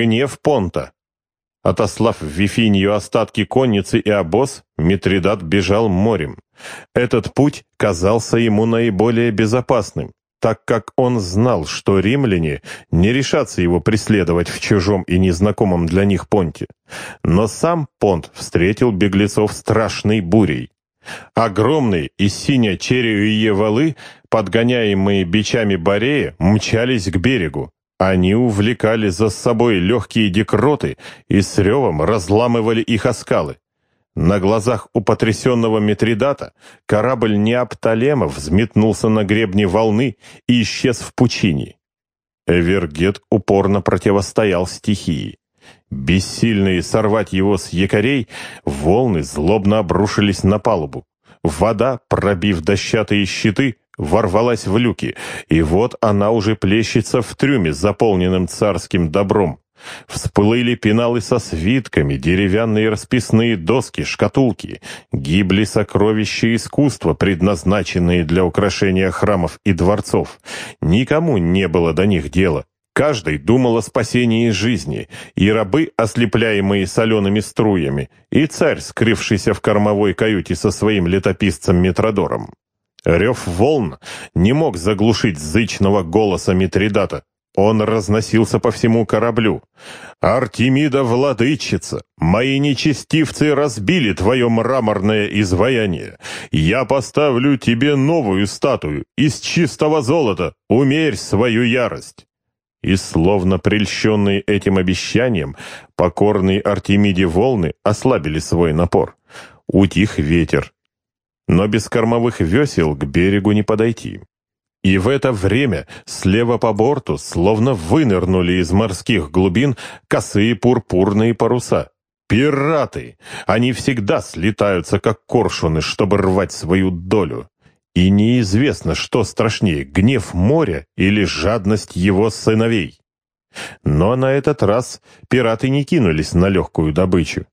гнев Понта. Отослав в Вифинию остатки конницы и обоз, Митридат бежал морем. Этот путь казался ему наиболее безопасным, так как он знал, что римляне не решатся его преследовать в чужом и незнакомом для них понте. Но сам понт встретил беглецов страшной бурей. Огромные и сине-череюе валы, подгоняемые бичами Борея, мчались к берегу. Они увлекали за собой легкие декроты и с ревом разламывали их оскалы. На глазах у потрясенного Митридата корабль Неопталема взметнулся на гребне волны и исчез в пучине. Эвергет упорно противостоял стихии. Бессильные сорвать его с якорей, волны злобно обрушились на палубу. Вода, пробив дощатые щиты, ворвалась в люки, и вот она уже плещется в трюме, заполненным царским добром. Всплыли пеналы со свитками, деревянные расписные доски, шкатулки. Гибли сокровища искусства, предназначенные для украшения храмов и дворцов. Никому не было до них дела. Каждый думал о спасении жизни, и рабы, ослепляемые солеными струями, и царь, скрывшийся в кормовой каюте со своим летописцем Митродором. Рев волн не мог заглушить зычного голоса Митридата. Он разносился по всему кораблю. «Артемида, владычица, мои нечестивцы разбили твое мраморное изваяние. Я поставлю тебе новую статую из чистого золота. Умерь свою ярость». И, словно прельщенные этим обещанием, покорные Артемиде волны ослабили свой напор. Утих ветер. Но без кормовых весел к берегу не подойти. И в это время слева по борту словно вынырнули из морских глубин косые пурпурные паруса. Пираты! Они всегда слетаются, как коршуны, чтобы рвать свою долю. И неизвестно, что страшнее, гнев моря или жадность его сыновей. Но на этот раз пираты не кинулись на легкую добычу.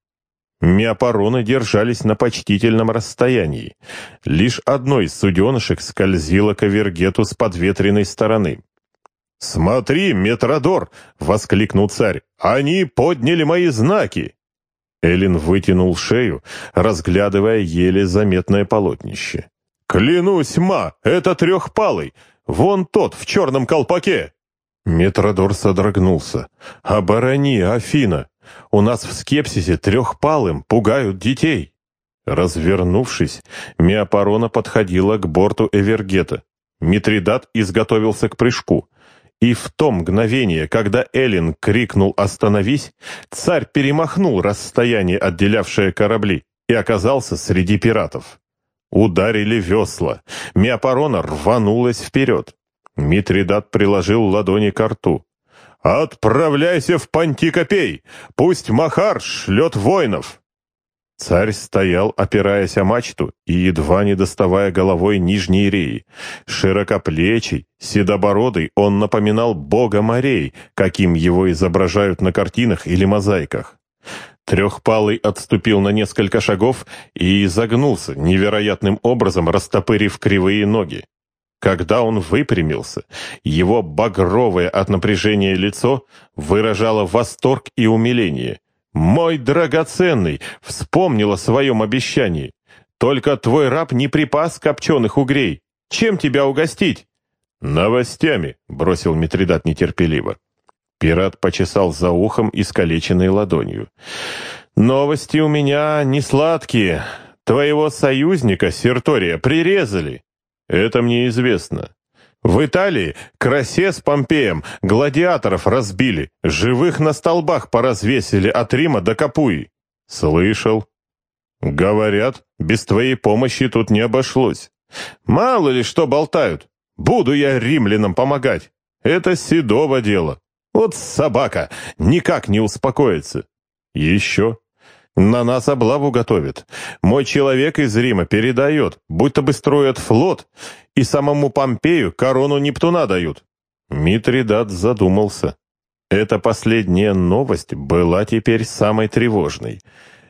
Миопароны держались на почтительном расстоянии. Лишь одно из суденышек скользило к Авергету с подветренной стороны. «Смотри, Метродор!» — воскликнул царь. «Они подняли мои знаки!» Эллин вытянул шею, разглядывая еле заметное полотнище. «Клянусь, ма, это трехпалый! Вон тот в черном колпаке!» Метродор содрогнулся. «Оборони, Афина! У нас в скепсисе трехпалым пугают детей». Развернувшись, Миопарона подходила к борту Эвергета. Митридат изготовился к прыжку. И в то мгновение, когда Эллин крикнул «Остановись!», царь перемахнул расстояние, отделявшее корабли, и оказался среди пиратов. Ударили весла. Миопарона рванулась вперед. Митридат приложил ладони к рту. «Отправляйся в Пантикопей! Пусть Махар шлет воинов!» Царь стоял, опираясь о мачту и едва не доставая головой нижней реи. Широкоплечий, седобородый, он напоминал бога морей, каким его изображают на картинах или мозаиках. Трехпалый отступил на несколько шагов и изогнулся, невероятным образом растопырив кривые ноги. Когда он выпрямился, его багровое от напряжения лицо выражало восторг и умиление. «Мой драгоценный!» — вспомнил о своем обещании. «Только твой раб не припас копченых угрей. Чем тебя угостить?» «Новостями», — бросил Митридат нетерпеливо. Пират почесал за ухом искалеченной ладонью. «Новости у меня не сладкие. Твоего союзника, Сертория, прирезали. Это мне известно. В Италии красе с Помпеем гладиаторов разбили, живых на столбах поразвесили от Рима до Капуи. Слышал. Говорят, без твоей помощи тут не обошлось. Мало ли что болтают. Буду я римлянам помогать. Это седово дело. Вот собака, никак не успокоится. Еще. На нас облаву готовят. Мой человек из Рима передает, будто бы строят флот, и самому Помпею корону Нептуна дают. Митридат задумался. Эта последняя новость была теперь самой тревожной.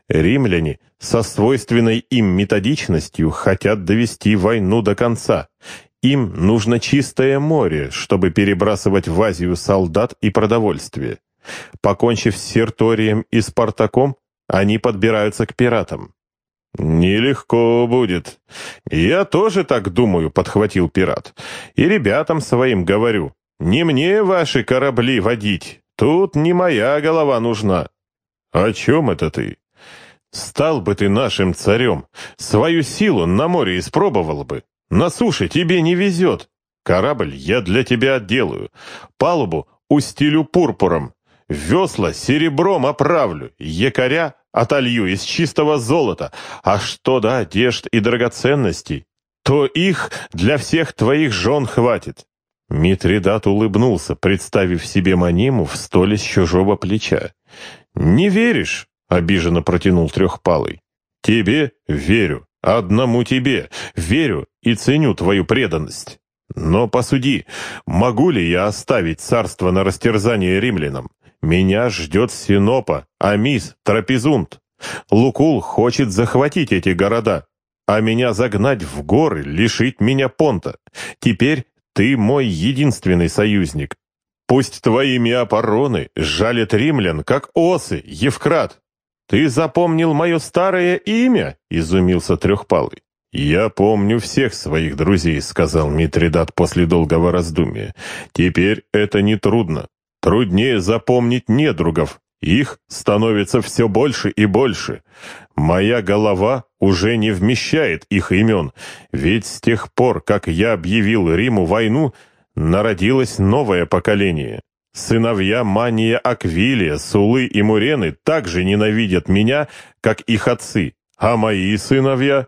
Римляне со свойственной им методичностью хотят довести войну до конца. Им нужно чистое море, чтобы перебрасывать в Азию солдат и продовольствие. Покончив с Серторием и Спартаком, они подбираются к пиратам. «Нелегко будет. Я тоже так думаю», — подхватил пират. «И ребятам своим говорю, не мне ваши корабли водить, тут не моя голова нужна». «О чем это ты?» «Стал бы ты нашим царем, свою силу на море испробовал бы. На суше тебе не везет. Корабль я для тебя отделаю, палубу устелю пурпуром, весла серебром оправлю, якоря отолью из чистого золота, а что до одежд и драгоценностей, то их для всех твоих жен хватит». Митридат улыбнулся, представив себе Маниму в столе с чужого плеча. «Не веришь?» — обиженно протянул Трехпалый. «Тебе верю, одному тебе верю и ценю твою преданность. Но посуди, могу ли я оставить царство на растерзание римлянам? Меня ждет Синопа, Амис, Трапезунд. Лукул хочет захватить эти города, а меня загнать в горы, лишить меня понта. Теперь ты мой единственный союзник. Пусть твои миопароны жалят римлян, как осы, Евкрат. Ты запомнил мое старое имя? Изумился Трехпалый. «Я помню всех своих друзей», — сказал Митридат после долгого раздумья. «Теперь это нетрудно. Труднее запомнить недругов. Их становится все больше и больше. Моя голова уже не вмещает их имен, ведь с тех пор, как я объявил Риму войну, народилось новое поколение. Сыновья Мания Аквилия, Сулы и Мурены также ненавидят меня, как их отцы, а мои сыновья